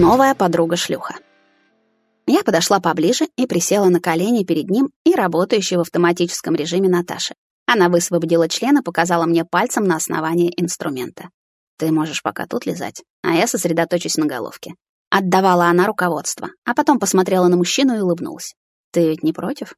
Новая подруга-шлюха. Я подошла поближе и присела на колени перед ним и работающей в автоматическом режиме Наташи. Она высвободила член и показала мне пальцем на основании инструмента. «Ты можешь пока тут лизать, а я сосредоточусь на головке». Отдавала она руководство, а потом посмотрела на мужчину и улыбнулась. «Ты ведь не против?»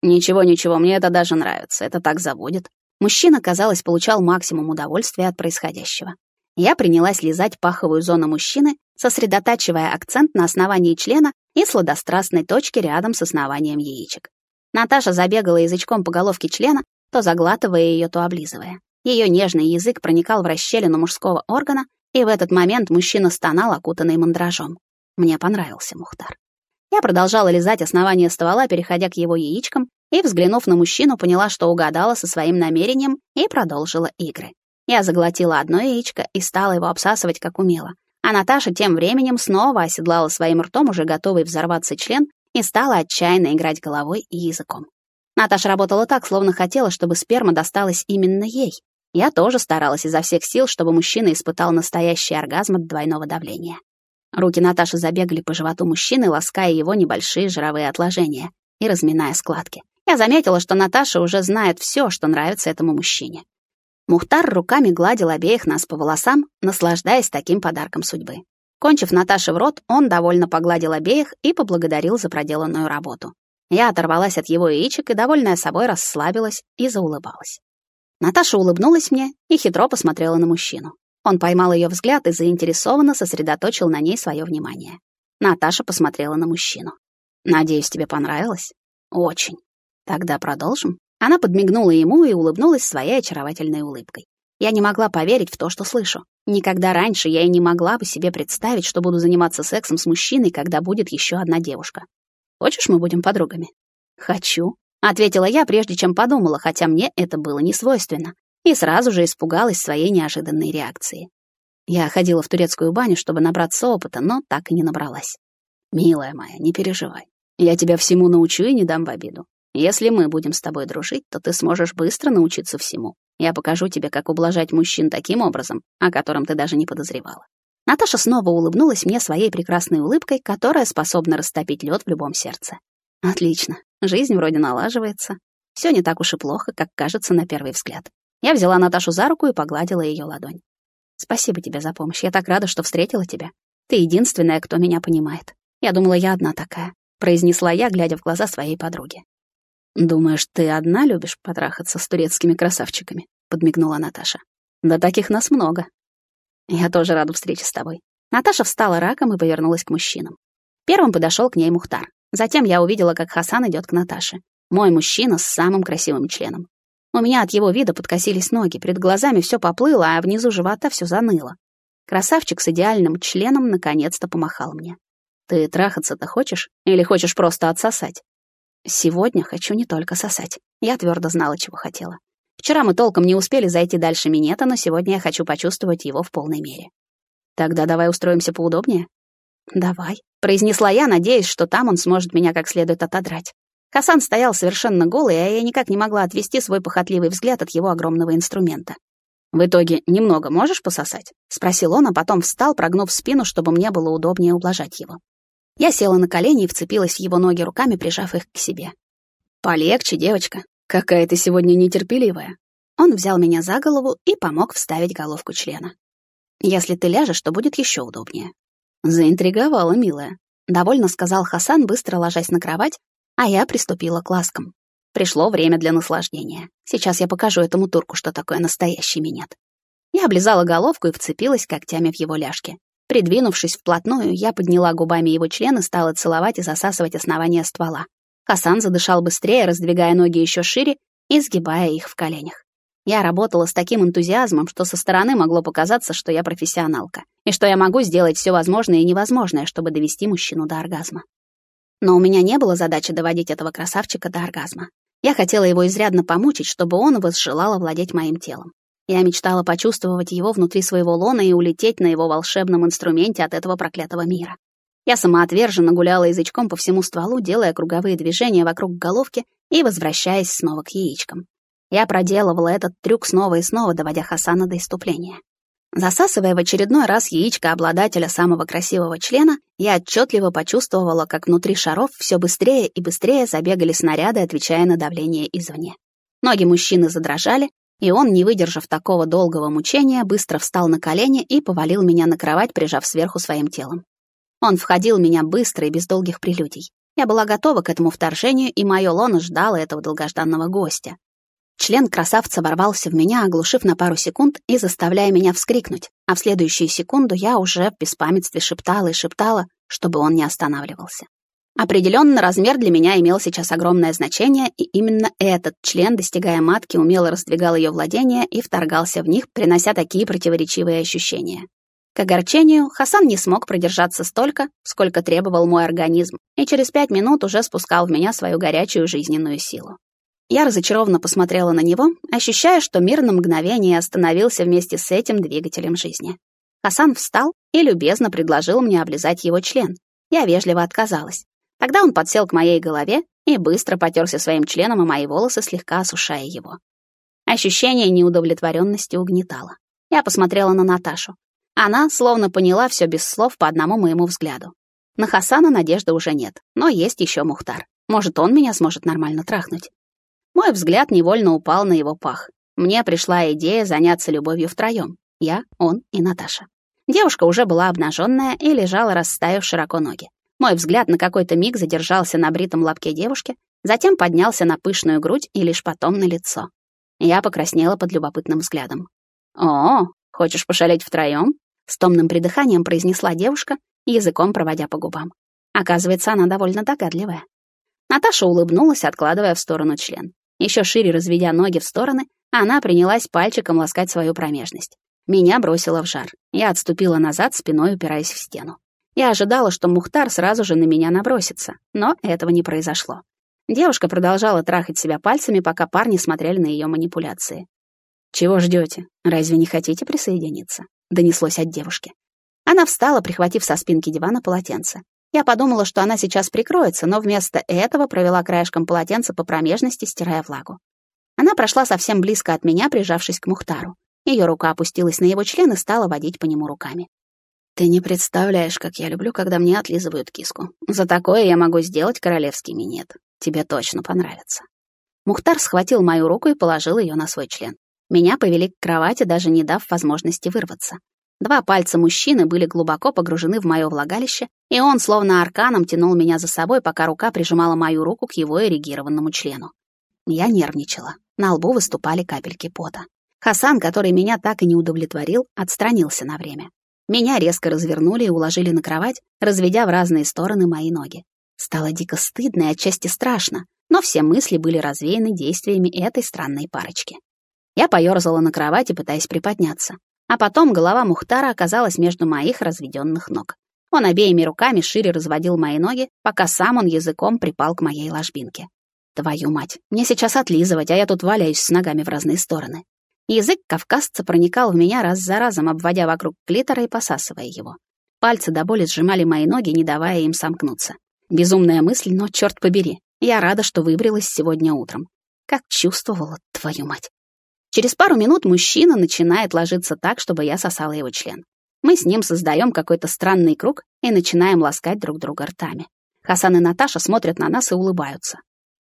«Ничего-ничего, мне это даже нравится, это так заводит». Мужчина, казалось, получал максимум удовольствия от происходящего. Я принялась лизать паховую зону мужчины, сосредотачивая акцент на основании члена и сладострастной точке рядом с основанием яичек. Наташа забегала язычком по головке члена, то заглатывая ее, то облизывая. Ее нежный язык проникал в расщелину мужского органа, и в этот момент мужчина стонал, окутанный мандражом. Мне понравился Мухтар. Я продолжала лизать основание ствола, переходя к его яичкам, и, взглянув на мужчину, поняла, что угадала со своим намерением и продолжила игры. Я заглотила одно яичко и стала его обсасывать, как умела. А Наташа тем временем снова оседлала своим ртом уже готовый взорваться член и стала отчаянно играть головой и языком. Наташа работала так, словно хотела, чтобы сперма досталась именно ей. Я тоже старалась изо всех сил, чтобы мужчина испытал настоящий оргазм от двойного давления. Руки Наташи забегали по животу мужчины, лаская его небольшие жировые отложения и разминая складки. Я заметила, что Наташа уже знает все, что нравится этому мужчине. Мухтар руками гладил обеих нас по волосам, наслаждаясь таким подарком судьбы. Кончив Наташе в рот, он довольно погладил обеих и поблагодарил за проделанную работу. Я оторвалась от его яичек и, довольная собой, расслабилась и заулыбалась. Наташа улыбнулась мне и хитро посмотрела на мужчину. Он поймал ее взгляд и заинтересованно сосредоточил на ней свое внимание. Наташа посмотрела на мужчину. «Надеюсь, тебе понравилось?» «Очень. Тогда продолжим?» Она подмигнула ему и улыбнулась своей очаровательной улыбкой. Я не могла поверить в то, что слышу. Никогда раньше я и не могла бы себе представить, что буду заниматься сексом с мужчиной, когда будет еще одна девушка. Хочешь, мы будем подругами? Хочу, ответила я, прежде чем подумала, хотя мне это было не свойственно, и сразу же испугалась своей неожиданной реакции. Я ходила в турецкую баню, чтобы набраться опыта, но так и не набралась. Милая моя, не переживай. Я тебя всему научу и не дам в обиду. Если мы будем с тобой дружить, то ты сможешь быстро научиться всему. Я покажу тебе, как ублажать мужчин таким образом, о котором ты даже не подозревала. Наташа снова улыбнулась мне своей прекрасной улыбкой, которая способна растопить лед в любом сердце. Отлично. Жизнь вроде налаживается. Все не так уж и плохо, как кажется на первый взгляд. Я взяла Наташу за руку и погладила ее ладонь. Спасибо тебе за помощь. Я так рада, что встретила тебя. Ты единственная, кто меня понимает. Я думала, я одна такая, произнесла я, глядя в глаза своей подруги. «Думаешь, ты одна любишь потрахаться с турецкими красавчиками?» — подмигнула Наташа. «Да таких нас много». «Я тоже рада встрече с тобой». Наташа встала раком и повернулась к мужчинам. Первым подошел к ней Мухтар. Затем я увидела, как Хасан идет к Наташе. Мой мужчина с самым красивым членом. У меня от его вида подкосились ноги, перед глазами все поплыло, а внизу живота все заныло. Красавчик с идеальным членом наконец-то помахал мне. «Ты трахаться-то хочешь? Или хочешь просто отсосать?» Сегодня хочу не только сосать. Я твердо знала, чего хотела. Вчера мы толком не успели зайти дальше минета, но сегодня я хочу почувствовать его в полной мере. Тогда давай устроимся поудобнее. Давай, произнесла я, надеясь, что там он сможет меня как следует отодрать. Хасан стоял совершенно голый, а я никак не могла отвести свой похотливый взгляд от его огромного инструмента. «В итоге немного можешь пососать?» — спросил он, а потом встал, прогнув спину, чтобы мне было удобнее ублажать его. Я села на колени и вцепилась в его ноги руками, прижав их к себе. «Полегче, девочка. Какая ты сегодня нетерпеливая». Он взял меня за голову и помог вставить головку члена. «Если ты ляжешь, то будет еще удобнее». Заинтриговала, милая. Довольно сказал Хасан, быстро ложась на кровать, а я приступила к ласкам. Пришло время для наслаждения. Сейчас я покажу этому турку, что такое настоящий минет. Я облизала головку и вцепилась когтями в его ляжки. Придвинувшись вплотную, я подняла губами его член и стала целовать и засасывать основание ствола. Хасан задышал быстрее, раздвигая ноги еще шире и сгибая их в коленях. Я работала с таким энтузиазмом, что со стороны могло показаться, что я профессионалка, и что я могу сделать все возможное и невозможное, чтобы довести мужчину до оргазма. Но у меня не было задачи доводить этого красавчика до оргазма. Я хотела его изрядно помучить, чтобы он возжелал овладеть моим телом. Я мечтала почувствовать его внутри своего лона и улететь на его волшебном инструменте от этого проклятого мира. Я самоотверженно гуляла язычком по всему стволу, делая круговые движения вокруг головки и возвращаясь снова к яичкам. Я проделывала этот трюк снова и снова, доводя Хасана до иступления. Засасывая в очередной раз яичко обладателя самого красивого члена, я отчетливо почувствовала, как внутри шаров все быстрее и быстрее забегали снаряды, отвечая на давление извне. Ноги мужчины задрожали, и он, не выдержав такого долгого мучения, быстро встал на колени и повалил меня на кровать, прижав сверху своим телом. Он входил в меня быстро и без долгих прелюдий. Я была готова к этому вторжению, и мое лоно ждало этого долгожданного гостя. Член красавца ворвался в меня, оглушив на пару секунд и заставляя меня вскрикнуть, а в следующую секунду я уже в беспамятстве шептала и шептала, чтобы он не останавливался. Определенно, размер для меня имел сейчас огромное значение, и именно этот член, достигая матки, умело раздвигал ее владения и вторгался в них, принося такие противоречивые ощущения. К огорчению, Хасан не смог продержаться столько, сколько требовал мой организм, и через пять минут уже спускал в меня свою горячую жизненную силу. Я разочарованно посмотрела на него, ощущая, что мир на мгновение остановился вместе с этим двигателем жизни. Хасан встал и любезно предложил мне облизать его член. Я вежливо отказалась. Тогда он подсел к моей голове и быстро потерся своим членом о мои волосы, слегка осушая его. Ощущение неудовлетворенности угнетало. Я посмотрела на Наташу. Она словно поняла все без слов по одному моему взгляду. На Хасана надежды уже нет, но есть еще Мухтар. Может, он меня сможет нормально трахнуть. Мой взгляд невольно упал на его пах. Мне пришла идея заняться любовью втроем. Я, он и Наташа. Девушка уже была обнаженная и лежала, расставив широко ноги. Мой взгляд на какой-то миг задержался на бритом лобке девушки, затем поднялся на пышную грудь и лишь потом на лицо. Я покраснела под любопытным взглядом. «О, хочешь пошалить втроем? С томным придыханием произнесла девушка, языком проводя по губам. Оказывается, она довольно догадливая. Наташа улыбнулась, откладывая в сторону член. Еще шире разведя ноги в стороны, она принялась пальчиком ласкать свою промежность. Меня бросило в жар. Я отступила назад, спиной упираясь в стену. Я ожидала, что Мухтар сразу же на меня набросится, но этого не произошло. Девушка продолжала трахать себя пальцами, пока парни смотрели на ее манипуляции. «Чего ждете? Разве не хотите присоединиться?» — донеслось от девушки. Она встала, прихватив со спинки дивана полотенце. Я подумала, что она сейчас прикроется, но вместо этого провела краешком полотенца по промежности, стирая влагу. Она прошла совсем близко от меня, прижавшись к Мухтару. Ее рука опустилась на его член и стала водить по нему руками. «Ты не представляешь, как я люблю, когда мне отлизывают киску. За такое я могу сделать королевский минет. Тебе точно понравится». Мухтар схватил мою руку и положил ее на свой член. Меня повели к кровати, даже не дав возможности вырваться. Два пальца мужчины были глубоко погружены в мое влагалище, и он словно арканом тянул меня за собой, пока рука прижимала мою руку к его эрегированному члену. Я нервничала. На лбу выступали капельки пота. Хасан, который меня так и не удовлетворил, отстранился на время. Меня резко развернули и уложили на кровать, разведя в разные стороны мои ноги. Стало дико стыдно и отчасти страшно, но все мысли были развеяны действиями этой странной парочки. Я поёрзала на кровати, пытаясь приподняться. А потом голова Мухтара оказалась между моих разведенных ног. Он обеими руками шире разводил мои ноги, пока сам он языком припал к моей ложбинке. Твою мать, мне сейчас отлизывать, а я тут валяюсь с ногами в разные стороны. Язык кавказца проникал в меня раз за разом, обводя вокруг клитора и посасывая его. Пальцы до боли сжимали мои ноги, не давая им сомкнуться. Безумная мысль, но черт побери, я рада, что выбралась сегодня утром. Как чувствовала, твою мать. Через пару минут мужчина начинает ложиться так, чтобы я сосала его член. Мы с ним создаем какой-то странный круг и начинаем ласкать друг друга ртами. Хасан и Наташа смотрят на нас и улыбаются.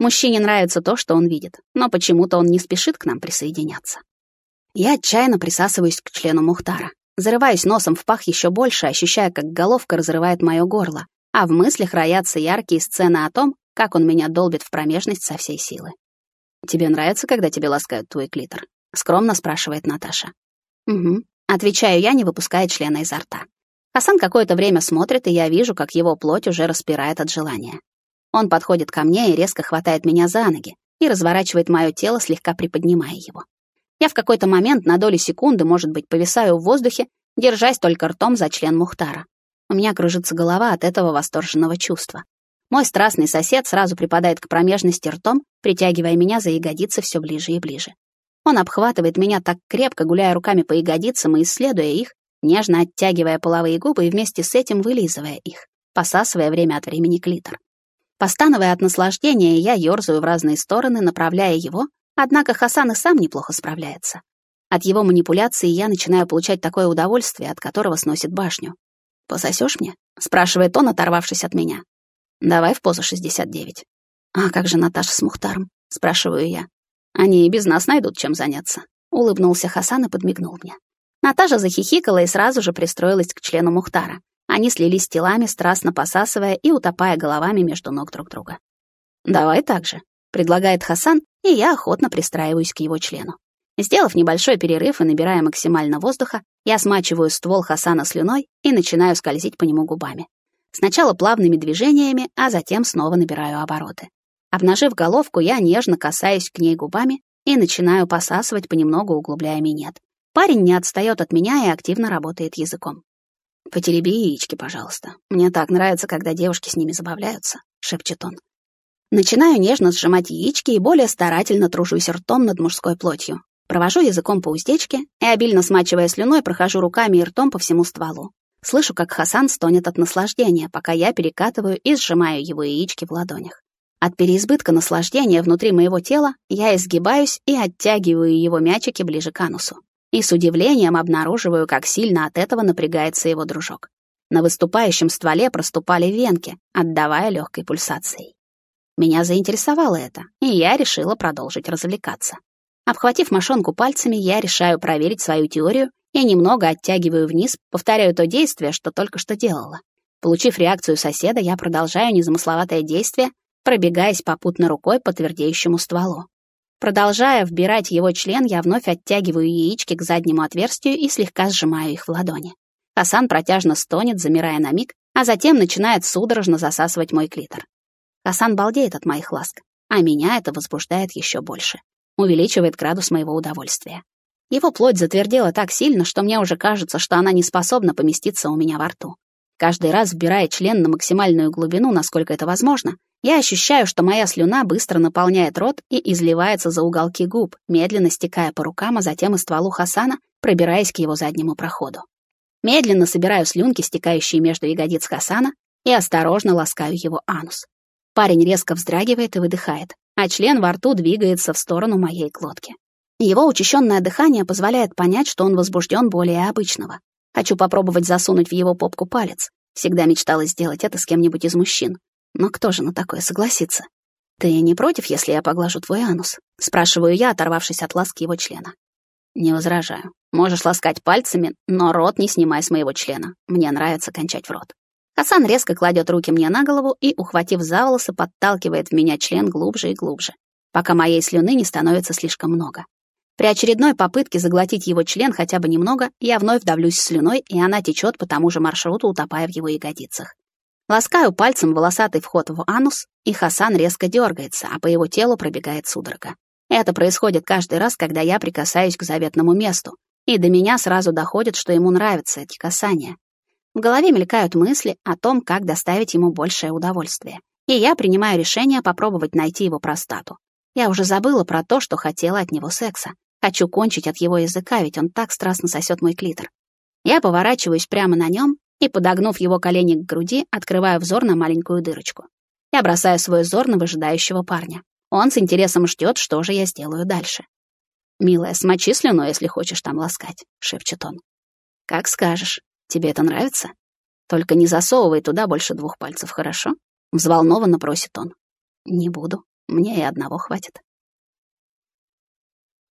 Мужчине нравится то, что он видит, но почему-то он не спешит к нам присоединяться. Я отчаянно присасываюсь к члену Мухтара. Зарываюсь носом в пах еще больше, ощущая, как головка разрывает мое горло, а в мыслях роятся яркие сцены о том, как он меня долбит в промежность со всей силы. «Тебе нравится, когда тебе ласкают твой клитор?» — скромно спрашивает Наташа. «Угу», — отвечаю я, не выпуская члена изо рта. Хасан какое-то время смотрит, и я вижу, как его плоть уже распирает от желания. Он подходит ко мне и резко хватает меня за ноги и разворачивает мое тело, слегка приподнимая его. Я в какой-то момент на долю секунды, может быть, повисаю в воздухе, держась только ртом за член Мухтара. У меня кружится голова от этого восторженного чувства. Мой страстный сосед сразу припадает к промежности ртом, притягивая меня за ягодицы все ближе и ближе. Он обхватывает меня так крепко, гуляя руками по ягодицам и исследуя их, нежно оттягивая половые губы и вместе с этим вылизывая их, посасывая время от времени клитор. Постановая от наслаждения, я ёрзаю в разные стороны, направляя его, однако Хасан и сам неплохо справляется. От его манипуляции я начинаю получать такое удовольствие, от которого сносит башню. «Пососёшь мне?» — спрашивает он, оторвавшись от меня. «Давай в позу 69». «А как же Наташа с Мухтаром?» — спрашиваю я. «Они и без нас найдут чем заняться», — улыбнулся Хасан и подмигнул мне. Наташа захихикала и сразу же пристроилась к члену Мухтара. Они слились телами, страстно посасывая и утопая головами между ног друг друга. «Давай так же», — предлагает Хасан, и я охотно пристраиваюсь к его члену. Сделав небольшой перерыв и набирая максимально воздуха, я смачиваю ствол Хасана слюной и начинаю скользить по нему губами. Сначала плавными движениями, а затем снова набираю обороты. Обнажив головку, я нежно касаюсь к ней губами и начинаю посасывать, понемногу углубляя минет. Парень не отстает от меня и активно работает языком. «Потереби яички, пожалуйста. Мне так нравится, когда девушки с ними забавляются», — шепчет он. Начинаю нежно сжимать яички и более старательно тружусь ртом над мужской плотью. Провожу языком по уздечке и, обильно смачивая слюной, прохожу руками и ртом по всему стволу. Слышу, как Хасан стонет от наслаждения, пока я перекатываю и сжимаю его яички в ладонях. От переизбытка наслаждения внутри моего тела я изгибаюсь и оттягиваю его мячики ближе к анусу. И с удивлением обнаруживаю, как сильно от этого напрягается его дружок. На выступающем стволе проступали венки, отдавая легкой пульсацией. Меня заинтересовало это, и я решила продолжить развлекаться. Обхватив мошонку пальцами, я решаю проверить свою теорию и немного оттягиваю вниз, повторяю то действие, что только что делала. Получив реакцию соседа, я продолжаю незамысловатое действие, пробегаясь попутно рукой по твердеющему стволу. Продолжая вбирать его член, я вновь оттягиваю яички к заднему отверстию и слегка сжимаю их в ладони. Хасан протяжно стонет, замирая на миг, а затем начинает судорожно засасывать мой клитор. Хасан балдеет от моих ласк, а меня это возбуждает еще больше увеличивает градус моего удовольствия. Его плоть затвердела так сильно, что мне уже кажется, что она не способна поместиться у меня во рту. Каждый раз, вбирая член на максимальную глубину, насколько это возможно, я ощущаю, что моя слюна быстро наполняет рот и изливается за уголки губ, медленно стекая по рукам, а затем и стволу Хасана, пробираясь к его заднему проходу. Медленно собираю слюнки, стекающие между ягодиц Хасана, и осторожно ласкаю его анус. Парень резко вздрагивает и выдыхает а член во рту двигается в сторону моей глотки. Его учащенное дыхание позволяет понять, что он возбужден более обычного. Хочу попробовать засунуть в его попку палец. Всегда мечтала сделать это с кем-нибудь из мужчин. Но кто же на такое согласится? «Ты не против, если я поглажу твой анус?» — спрашиваю я, оторвавшись от ласки его члена. «Не возражаю. Можешь ласкать пальцами, но рот не снимай с моего члена. Мне нравится кончать в рот». Хасан резко кладет руки мне на голову и, ухватив за волосы, подталкивает в меня член глубже и глубже, пока моей слюны не становится слишком много. При очередной попытке заглотить его член хотя бы немного, я вновь давлюсь слюной, и она течет по тому же маршруту, утопая в его ягодицах. Ласкаю пальцем волосатый вход в анус, и Хасан резко дергается, а по его телу пробегает судорога. Это происходит каждый раз, когда я прикасаюсь к заветному месту, и до меня сразу доходит, что ему нравятся эти касания. В голове мелькают мысли о том, как доставить ему большее удовольствие. И я принимаю решение попробовать найти его простату. Я уже забыла про то, что хотела от него секса. Хочу кончить от его языка, ведь он так страстно сосет мой клитор. Я поворачиваюсь прямо на нем и, подогнув его колени к груди, открываю взор на маленькую дырочку. Я бросаю свой взор на выжидающего парня. Он с интересом ждет, что же я сделаю дальше. «Милая, смочи слюну, если хочешь там ласкать», — шепчет он. «Как скажешь». Тебе это нравится? Только не засовывай туда больше двух пальцев, хорошо? Взволнованно просит он. Не буду. Мне и одного хватит.